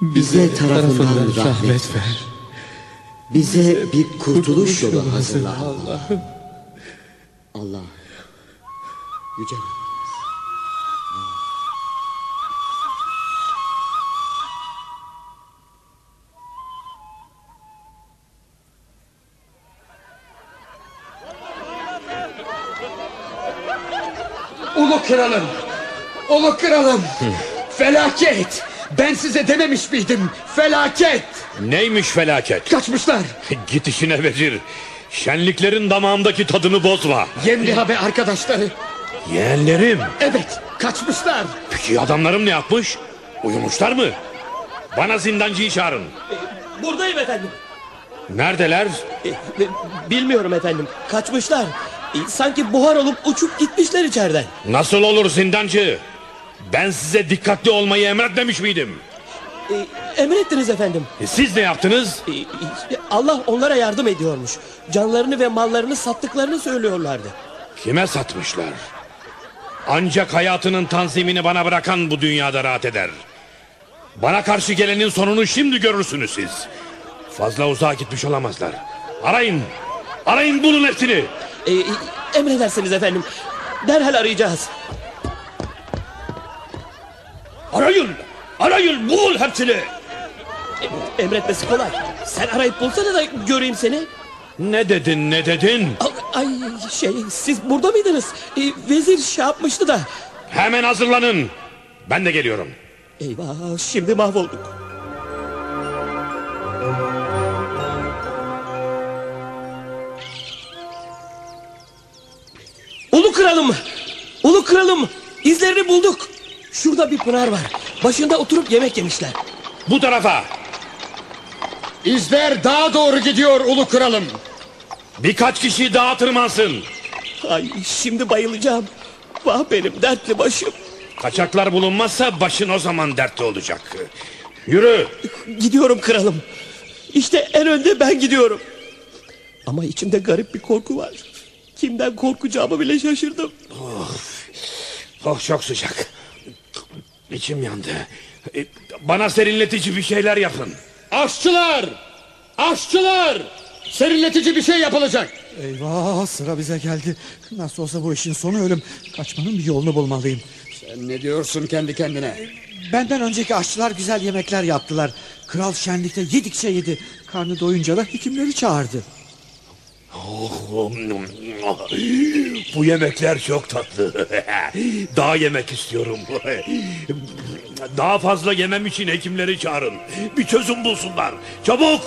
D: Bize tarafından rahmet
A: rahmet ver.
D: Bize bir kurtuluş yolu
A: yolu
D: hazırla.
A: Allah'ım.
D: Allah. Yüce Rabbimiz.
C: Kralım. Ulu kralım. Felaket. Ben size dememiş miydim? Felaket.
B: Neymiş felaket?
C: Kaçmışlar.
B: Git işine vezir. Şenliklerin damağımdaki tadını bozma.
C: Yemliha ve arkadaşları.
B: Yeğenlerim.
C: Evet kaçmışlar.
B: Peki adamlarım ne yapmış? Uyumuşlar mı? Bana zindancıyı çağırın.
I: Buradayım efendim.
B: Neredeler?
I: E, e, Bilmiyorum efendim. Kaçmışlar. E, Sanki buhar olup uçup gitmişler içeriden.
B: Nasıl olur zindancı? Ben size dikkatli olmayı emretmemiş miydim?
I: E, Emrettiniz efendim.
B: E, Siz ne yaptınız?
I: E, e, Allah onlara yardım ediyormuş. Canlarını ve mallarını sattıklarını söylüyorlardı.
B: Kime satmışlar? Ancak hayatının tanzimini bana bırakan bu dünyada rahat eder. Bana karşı gelenin sonunu şimdi görürsünüz siz. Fazla uzağa gitmiş olamazlar. Arayın. Arayın bulun hepsini.
I: E, e, Emredersiniz efendim. Derhal arayacağız.
B: Arayın. Arayın bul hepsini.
I: E, Emretmesi kolay. Sen arayıp bulsana da göreyim seni.
B: Ne dedin ne dedin?
I: Ay şey siz burada mıydınız? E, vezir şey yapmıştı da.
B: Hemen hazırlanın. Ben de geliyorum.
I: Eyvah şimdi mahvolduk. Ulu kralım! Ulu kralım! İzlerini bulduk. Şurada bir pınar var. Başında oturup yemek yemişler.
B: Bu tarafa.
C: İzler daha doğru gidiyor ulu kralım.
B: Birkaç kişi daha tırmansın.
I: Ay şimdi bayılacağım. Vah benim dertli başım.
B: Kaçaklar bulunmazsa başın o zaman dertli olacak. Yürü.
I: Gidiyorum kralım. İşte en önde ben gidiyorum. Ama içimde garip bir korku var. Kimden korkacağımı bile şaşırdım.
B: Oh çok sıcak. İçim yandı. E, Bana serinletici bir şeyler yapın.
C: Aşçılar! Aşçılar! Serinletici bir şey yapılacak.
H: Eyvah sıra bize geldi. Nasıl olsa bu işin sonu ölüm. Kaçmanın bir yolunu bulmalıyım.
C: Sen ne diyorsun kendi kendine?
H: Benden önceki aşçılar güzel yemekler yaptılar. Kral şenlikte yedikçe yedi. Karnı doyunca da hekimleri çağırdı.
B: Bu yemekler çok tatlı. (laughs) Daha yemek istiyorum. (laughs) Daha fazla yemem için hekimleri çağırın. Bir çözüm bulsunlar. Çabuk.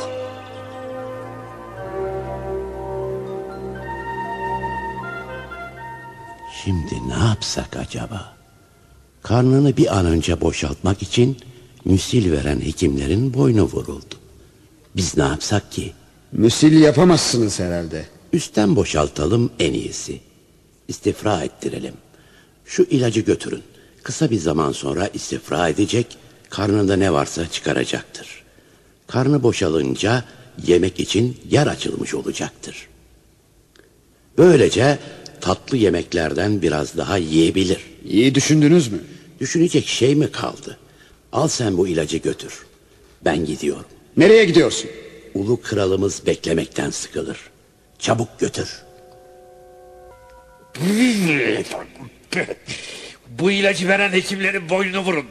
J: Şimdi ne yapsak acaba? Karnını bir an önce boşaltmak için müsil veren hekimlerin boynu vuruldu. Biz ne yapsak ki?
C: Müsil yapamazsınız herhalde.
J: Üstten boşaltalım en iyisi. İstifra ettirelim. Şu ilacı götürün. Kısa bir zaman sonra istifra edecek, karnında ne varsa çıkaracaktır. Karnı boşalınca yemek için yer açılmış olacaktır. Böylece tatlı yemeklerden biraz daha yiyebilir.
C: İyi düşündünüz mü?
J: Düşünecek şey mi kaldı? Al sen bu ilacı götür. Ben gidiyorum.
C: Nereye gidiyorsun?
J: Ulu kralımız beklemekten sıkılır. Çabuk götür.
B: Bu ilacı veren hekimlerin boynunu vurun.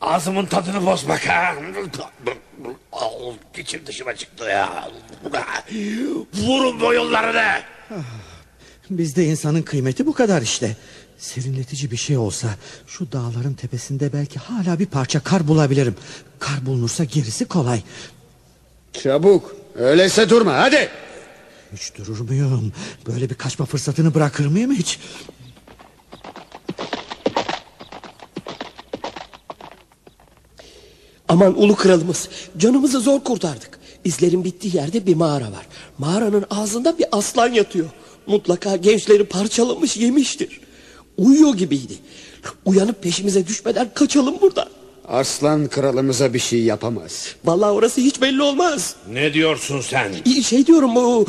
B: Ağzımın tadını bozmak ha. İçim dışıma çıktı ya. Vurun boyunlarını.
H: Bizde insanın kıymeti bu kadar işte. Serinletici bir şey olsa şu dağların tepesinde belki hala bir parça kar bulabilirim. Kar bulunursa gerisi kolay.
C: Çabuk. Öyleyse durma hadi.
H: Hiç durur muyum? Böyle bir kaçma fırsatını bırakır mıyım hiç?
I: Aman ulu kralımız canımızı zor kurtardık. İzlerin bittiği yerde bir mağara var. Mağaranın ağzında bir aslan yatıyor. Mutlaka gençleri parçalamış yemiştir. Uyuyor gibiydi. Uyanıp peşimize düşmeden kaçalım buradan.
C: Arslan kralımıza bir şey yapamaz.
I: Vallahi orası hiç belli olmaz.
B: Ne diyorsun sen?
I: Şey diyorum o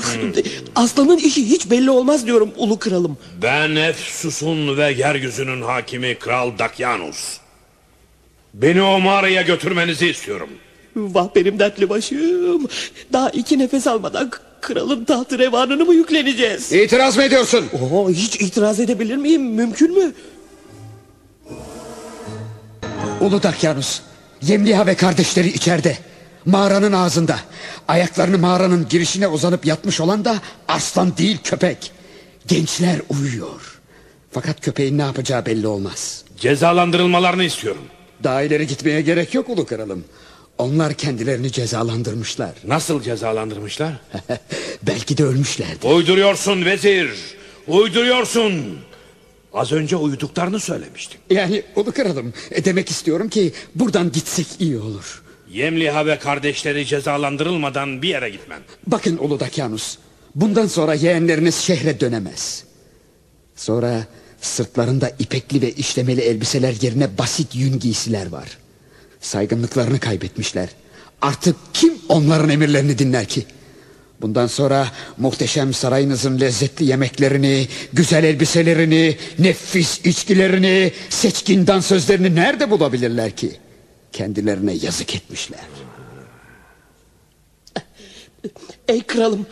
I: aslanın işi hiç belli olmaz diyorum ulu kralım.
B: Ben Efsus'un ve yeryüzünün hakimi Kral Dakyanus. Beni o mağaraya götürmenizi istiyorum.
I: Vah benim dertli başım. Daha iki nefes almadan kralın tahtı revanını mı yükleneceğiz?
C: İtiraz mı ediyorsun?
I: Oo, hiç itiraz edebilir miyim? Mümkün mü?
C: Ulu Dakyanus, Yemliha ve kardeşleri içeride. Mağaranın ağzında. Ayaklarını mağaranın girişine uzanıp yatmış olan da aslan değil köpek. Gençler uyuyor. Fakat köpeğin ne yapacağı belli olmaz.
B: Cezalandırılmalarını istiyorum.
C: Daha ileri gitmeye gerek yok ulu kralım. Onlar kendilerini cezalandırmışlar. (laughs)
B: Nasıl cezalandırmışlar?
C: Belki de ölmüşlerdi.
B: Uyduruyorsun vezir. Uyduruyorsun. Az önce uyuduklarını söylemiştin.
C: Yani ulu kralım e, demek istiyorum ki buradan gitsek iyi olur.
B: Yemliha ve kardeşleri cezalandırılmadan bir yere gitmem.
C: Bakın Ulu Dakyanus. Bundan sonra yeğenleriniz şehre dönemez. Sonra sırtlarında ipekli ve işlemeli elbiseler yerine basit yün giysiler var. Saygınlıklarını kaybetmişler. Artık kim onların emirlerini dinler ki? Bundan sonra muhteşem sarayınızın lezzetli yemeklerini, güzel elbiselerini, nefis içkilerini, seçkin dansözlerini nerede bulabilirler ki? Kendilerine yazık etmişler.
I: Ey kralım.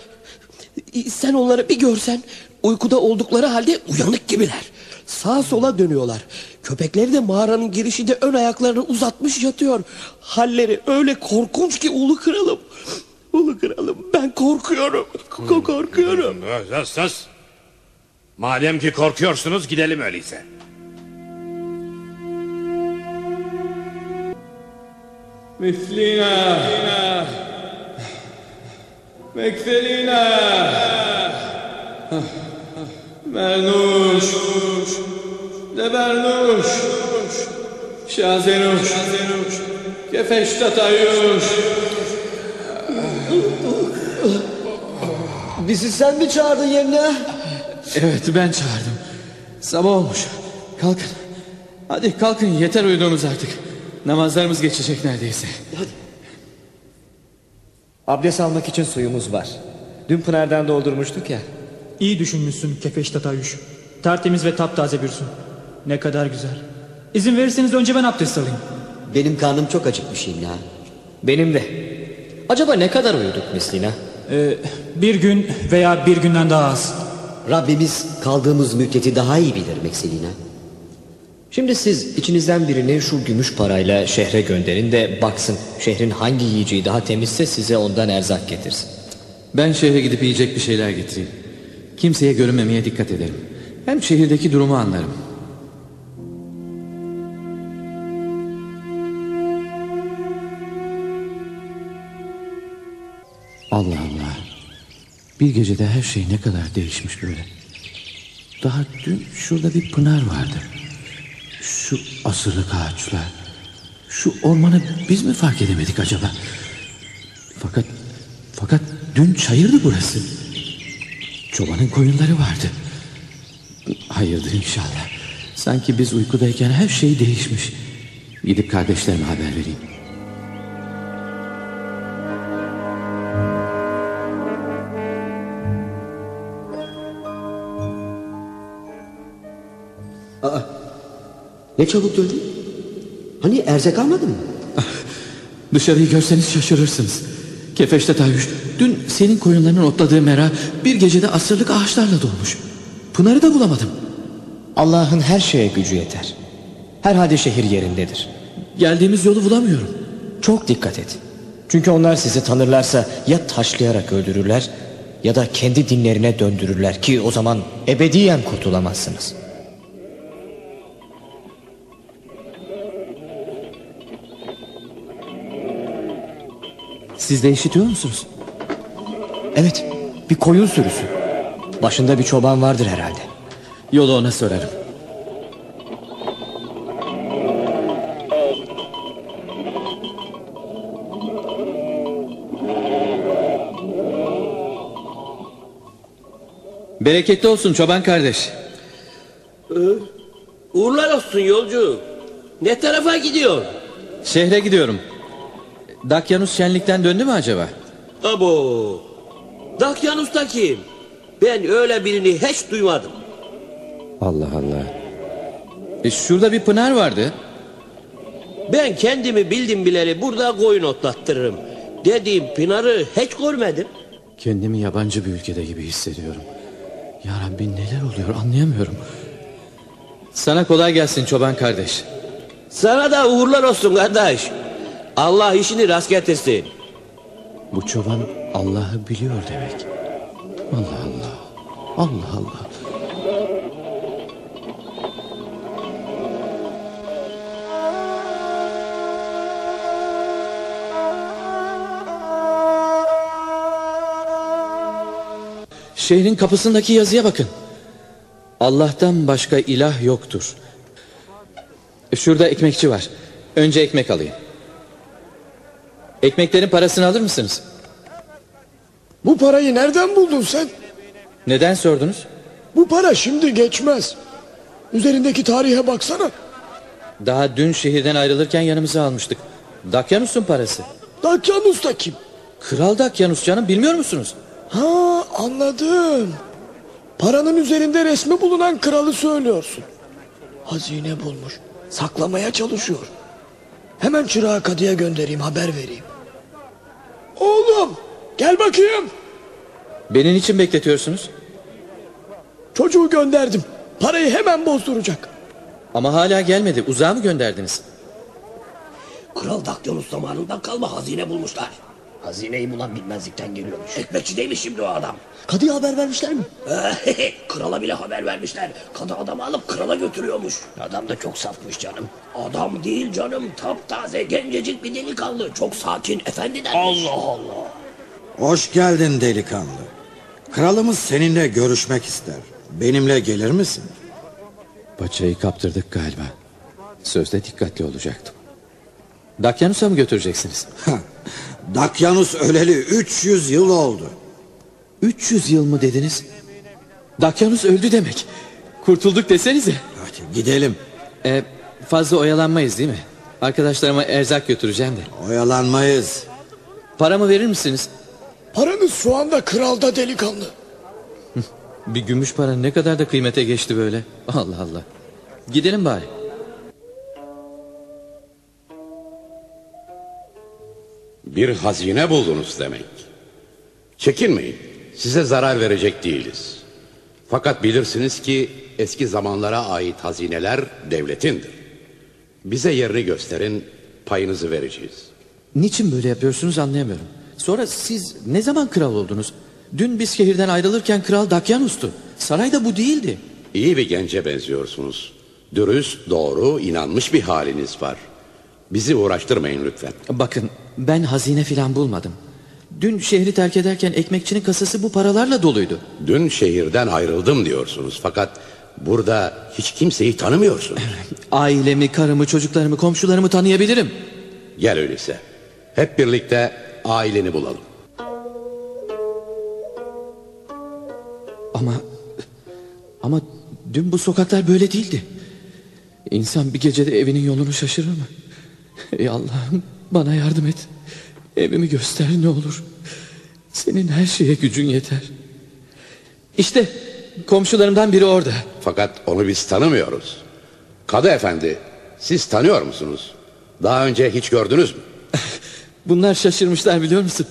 I: Sen onları bir görsen uykuda oldukları halde uyanık gibiler. Sağa sola dönüyorlar. Köpekleri de mağaranın girişinde ön ayaklarını uzatmış yatıyor. Halleri öyle korkunç ki ulu kralım. Ulu kralım ben korkuyorum. Ko korkuyorum.
B: Sus sus. Madem ki korkuyorsunuz gidelim öyleyse.
K: Mislina. Mekselina. Mernuş. Debernuş. Şazenuş. Kefeş tatayuş.
E: Bizi sen mi çağırdın Yemliha?
K: Evet ben çağırdım. Sabah olmuş. Kalkın. Hadi kalkın yeter uyuduğumuz artık. Namazlarımız geçecek neredeyse.
G: Abdest almak için suyumuz var. Dün Pınar'dan doldurmuştuk ya.
F: İyi düşünmüşsün Kefeş Tatayuş. Tertemiz ve taptaze bir su. Ne kadar güzel. İzin verirseniz önce ben abdest alayım.
E: Benim karnım çok acıkmış ya.
G: Benim de. Acaba ne kadar uyuduk Mislina?
F: Ee, bir gün veya bir günden daha az.
E: Rabbimiz kaldığımız müddeti daha iyi bilir Mekselina.
G: Şimdi siz içinizden birini şu gümüş parayla şehre gönderin de baksın şehrin hangi yiyeceği daha temizse size ondan erzak getirsin.
A: Ben şehre gidip yiyecek bir şeyler getireyim. Kimseye görünmemeye dikkat ederim. Hem şehirdeki durumu anlarım. Allah Allah. Bir gecede her şey ne kadar değişmiş böyle. Daha dün şurada bir pınar vardı. Şu asırlık ağaçlar. Şu ormanı biz mi fark edemedik acaba? Fakat fakat dün çayırdı burası. Çobanın koyunları vardı. Hayırdır inşallah. Sanki biz uykudayken her şey değişmiş. Gidip kardeşlerime haber vereyim.
D: Ne çabuk döndün? Hani erzak almadın mı? (laughs)
A: Dışarıyı görseniz şaşırırsınız. Kefeşte Tayyüş, dün senin koyunlarının otladığı mera bir gecede asırlık ağaçlarla dolmuş. Pınar'ı da bulamadım.
G: Allah'ın her şeye gücü yeter. Herhalde şehir yerindedir.
A: Geldiğimiz yolu bulamıyorum.
G: Çok dikkat et. Çünkü onlar sizi tanırlarsa ya taşlayarak öldürürler ya da kendi dinlerine döndürürler ki o zaman ebediyen kurtulamazsınız.
A: Siz de işitiyor musunuz?
G: Evet, bir koyun sürüsü. Başında bir çoban vardır herhalde.
A: Yolu ona sorarım. Bereketli olsun çoban kardeş.
L: Uğurlar olsun yolcu. Ne tarafa gidiyor?
A: Şehre gidiyorum. Dakyanus şenlikten döndü mü acaba?
L: Abo. Dakyanus da kim? Ben öyle birini hiç duymadım.
A: Allah Allah. E şurada bir pınar vardı.
L: Ben kendimi bildim bileli burada koyun otlattırırım. Dediğim Pınar'ı hiç görmedim.
A: Kendimi yabancı bir ülkede gibi hissediyorum. Ya Rabbi neler oluyor anlayamıyorum. Sana kolay gelsin çoban kardeş.
L: Sana da uğurlar olsun kardeş. Allah işini rast getirsin.
A: Bu çoban Allah'ı biliyor demek. Allah Allah. Allah Allah. Şehrin kapısındaki yazıya bakın. Allah'tan başka ilah yoktur. Şurada ekmekçi var. Önce ekmek alayım. Ekmeklerin parasını alır mısınız?
M: Bu parayı nereden buldun sen?
A: Neden sordunuz?
M: Bu para şimdi geçmez. Üzerindeki tarihe baksana.
A: Daha dün şehirden ayrılırken yanımıza almıştık. Dakyanus'un parası.
M: Dakyanus da kim?
A: Kral Dakyanus canım bilmiyor musunuz?
M: Ha anladım. Paranın üzerinde resmi bulunan kralı söylüyorsun. Hazine bulmuş. Saklamaya çalışıyor. Hemen çırağı kadıya göndereyim haber vereyim. Oğlum gel bakayım.
A: Beni niçin bekletiyorsunuz?
M: Çocuğu gönderdim. Parayı hemen bozduracak.
A: Ama hala gelmedi. Uzağa mı gönderdiniz?
N: Kral Dakyanus zamanından kalma hazine bulmuşlar. Hazineyi bulan bilmezlikten geliyormuş. Ekmekçi değil mi şimdi o adam?
D: Kadıya haber vermişler mi? (laughs)
N: krala bile haber vermişler. Kadı adamı alıp krala götürüyormuş. Adam da çok safmış canım. Adam değil canım taptaze gencecik bir delikanlı. Çok sakin efendi dermiş. Allah Allah.
H: Hoş geldin delikanlı. Kralımız seninle görüşmek ister. Benimle gelir misin?
A: Paçayı kaptırdık galiba. Sözde dikkatli olacaktım. Dakyanus'a mı götüreceksiniz?
H: Dakyanus öleli 300 yıl oldu.
A: 300 yıl mı dediniz? Dakyanus öldü demek. Kurtulduk desenize.
H: Hadi gidelim.
A: E, fazla oyalanmayız değil mi? Arkadaşlarıma erzak götüreceğim de.
H: Oyalanmayız.
A: Paramı verir misiniz?
M: Paranız şu anda kralda delikanlı.
A: Bir gümüş para ne kadar da kıymete geçti böyle. Allah Allah. Gidelim bari.
J: Bir hazine buldunuz demek. Çekinmeyin. Size zarar verecek değiliz. Fakat bilirsiniz ki eski zamanlara ait hazineler devletindir. Bize yerini gösterin, payınızı vereceğiz.
A: Niçin böyle yapıyorsunuz anlayamıyorum. Sonra siz ne zaman kral oldunuz? Dün biz şehirden ayrılırken kral Dakyanus'tu. Sarayda bu değildi.
J: İyi bir gence benziyorsunuz. Dürüst, doğru, inanmış bir haliniz var. Bizi uğraştırmayın lütfen.
A: Bakın ben hazine filan bulmadım. Dün şehri terk ederken ekmekçinin kasası bu paralarla doluydu.
J: Dün şehirden ayrıldım diyorsunuz fakat burada hiç kimseyi tanımıyorsun. (laughs)
A: Ailemi, karımı, çocuklarımı, komşularımı tanıyabilirim.
J: Gel öyleyse. Hep birlikte aileni bulalım.
A: Ama ama dün bu sokaklar böyle değildi. İnsan bir gecede evinin yolunu şaşırır mı? Ey Allah'ım bana yardım et. Evimi göster ne olur. Senin her şeye gücün yeter. İşte komşularımdan biri orada.
J: Fakat onu biz tanımıyoruz. Kadı efendi, siz tanıyor musunuz? Daha önce hiç gördünüz mü? (laughs)
A: Bunlar şaşırmışlar biliyor musun?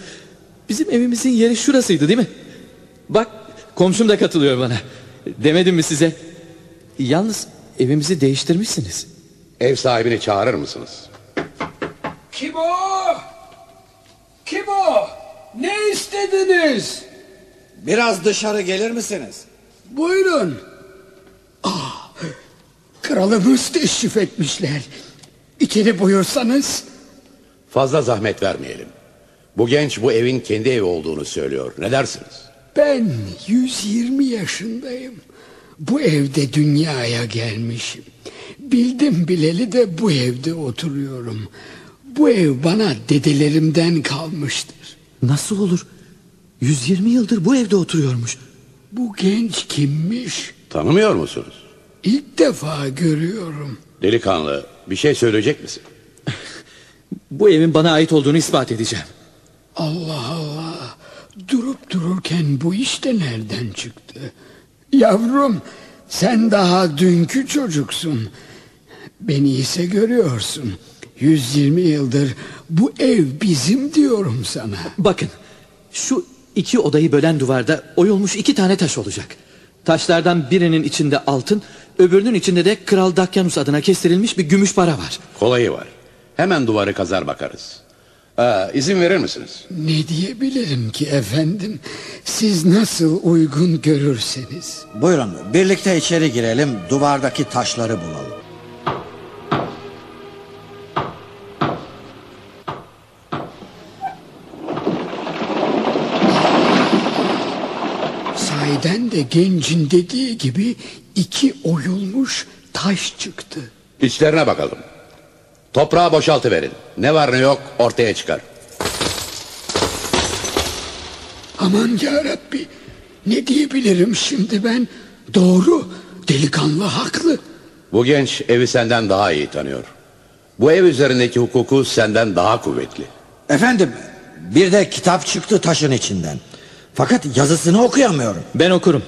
A: Bizim evimizin yeri şurasıydı değil mi? Bak komşum da katılıyor bana. Demedim mi size? Yalnız evimizi değiştirmişsiniz.
J: Ev sahibini çağırır mısınız?
C: Kim o? Kim o? Ne istediniz?
H: Biraz dışarı gelir misiniz?
C: Buyurun. Ah, kralımız teşrif etmişler. İçeri buyursanız.
J: Fazla zahmet vermeyelim. Bu genç bu evin kendi evi olduğunu söylüyor. Ne dersiniz?
C: Ben 120 yaşındayım. Bu evde dünyaya gelmişim. Bildim bileli de bu evde oturuyorum. Bu ev bana dedelerimden kalmıştır.
A: Nasıl olur? 120 yıldır bu evde oturuyormuş.
C: Bu genç kimmiş?
J: Tanımıyor musunuz?
C: İlk defa görüyorum.
J: Delikanlı bir şey söyleyecek misin? (laughs)
A: Bu evin bana ait olduğunu ispat edeceğim.
C: Allah Allah. Durup dururken bu iş de nereden çıktı? Yavrum sen daha dünkü çocuksun. Beni ise görüyorsun. 120 yıldır bu ev bizim diyorum sana.
A: Bakın şu iki odayı bölen duvarda oyulmuş iki tane taş olacak. Taşlardan birinin içinde altın, öbürünün içinde de Kral Dakyanus adına kestirilmiş bir gümüş para var.
J: Kolayı var. Hemen duvarı kazar bakarız. Ee, izin verir misiniz?
C: Ne diyebilirim ki efendim? Siz nasıl uygun görürseniz.
H: Buyurun birlikte içeri girelim duvardaki taşları bulalım.
C: De gencin dediği gibi iki oyulmuş taş çıktı.
J: İçlerine bakalım. Toprağı boşaltıverin. Ne var ne yok ortaya çıkar.
C: Aman ya Rabbi ne diyebilirim şimdi ben? Doğru delikanlı haklı.
J: Bu genç evi senden daha iyi tanıyor. Bu ev üzerindeki hukuku senden daha kuvvetli.
H: Efendim bir de kitap çıktı taşın içinden. Fakat yazısını okuyamıyorum.
A: Ben okurum.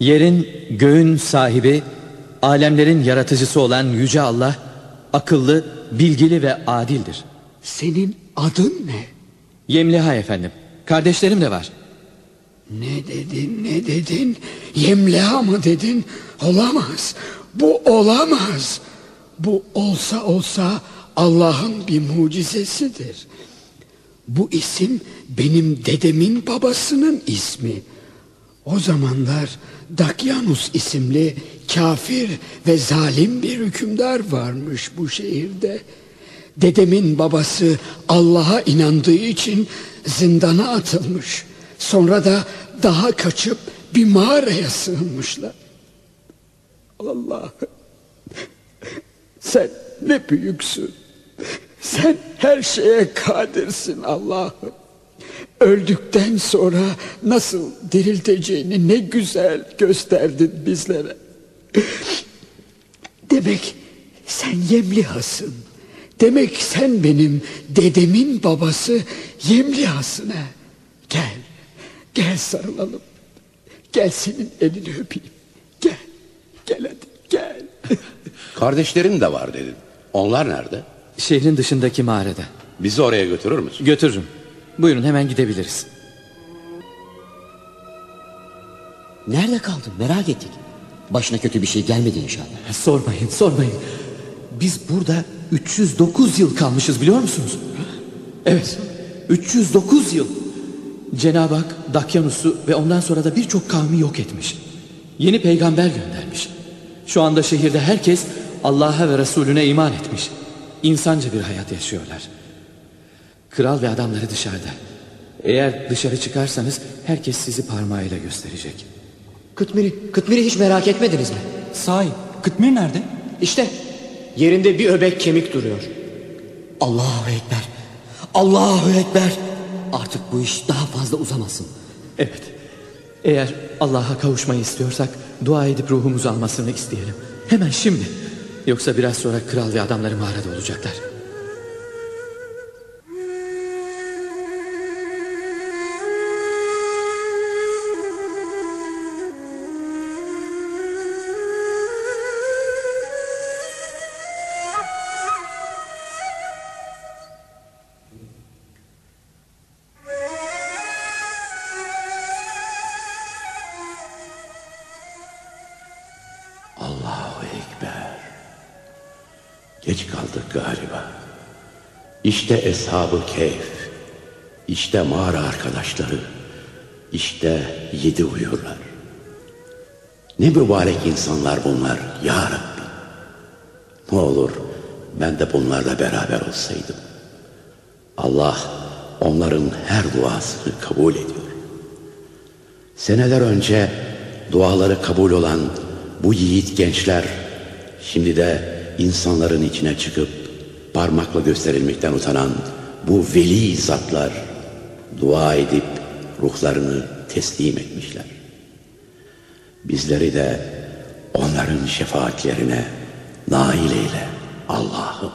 A: Yerin, göğün sahibi, alemlerin yaratıcısı olan Yüce Allah, akıllı, bilgili ve adildir.
C: Senin adın ne?
A: Yemliha efendim. Kardeşlerim de var.
C: Ne dedin ne dedin? Yemleha mı dedin? Olamaz. Bu olamaz. Bu olsa olsa Allah'ın bir mucizesidir. Bu isim benim dedemin babasının ismi. O zamanlar Dakyanus isimli kafir ve zalim bir hükümdar varmış bu şehirde. Dedemin babası Allah'a inandığı için zindana atılmış. Sonra da daha kaçıp bir mağaraya sığınmışlar. Allah sen ne büyüksün. Sen her şeye kadirsin Allah'ım. Öldükten sonra nasıl dirilteceğini ne güzel gösterdin bizlere. Demek sen Yemlihasın. Demek sen benim dedemin babası Yemlihasın ha. Gel, gel sarılalım. Gel senin elini öpeyim. Gel, gel hadi gel. (laughs)
J: Kardeşlerin de var dedin. Onlar nerede?
A: Şehrin dışındaki mağarada.
J: Bizi oraya götürür müsün?
A: Götürürüm. Buyurun hemen gidebiliriz.
D: Nerede kaldın merak ettik. Başına kötü bir şey gelmedi inşallah.
A: Sormayın sormayın. Biz burada 309 yıl kalmışız biliyor musunuz? Evet 309 yıl. Cenab-ı Hak Dakyanus'u ve ondan sonra da birçok kavmi yok etmiş. Yeni peygamber göndermiş. Şu anda şehirde herkes Allah'a ve Resulüne iman etmiş. İnsanca bir hayat yaşıyorlar. Kral ve adamları dışarıda. Eğer dışarı çıkarsanız herkes sizi parmağıyla gösterecek.
G: Kıtmir'i, Kıtmir'i hiç merak etmediniz mi?
F: Sahi, Kıtmir nerede?
G: İşte yerinde bir öbek kemik duruyor.
D: Allahu Ekber. Allahu Ekber. Artık bu iş daha fazla uzamasın.
K: Evet. Eğer Allah'a kavuşmayı istiyorsak dua edip ruhumuzu almasını isteyelim. Hemen şimdi. Yoksa biraz sonra kral ve adamları mağarada olacaklar.
J: İşte Eshab-ı Keyf. İşte mağara arkadaşları. İşte yedi uyurlar. Ne mübarek insanlar bunlar ya Rabbi. Ne olur ben de bunlarla beraber olsaydım. Allah onların her duasını kabul ediyor. Seneler önce duaları kabul olan bu yiğit gençler şimdi de insanların içine çıkıp parmakla gösterilmekten utanan bu veli zatlar dua edip ruhlarını teslim etmişler. Bizleri de onların şefaatlerine nail eyle Allah'ım.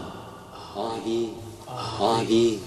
D: Amin. Amin.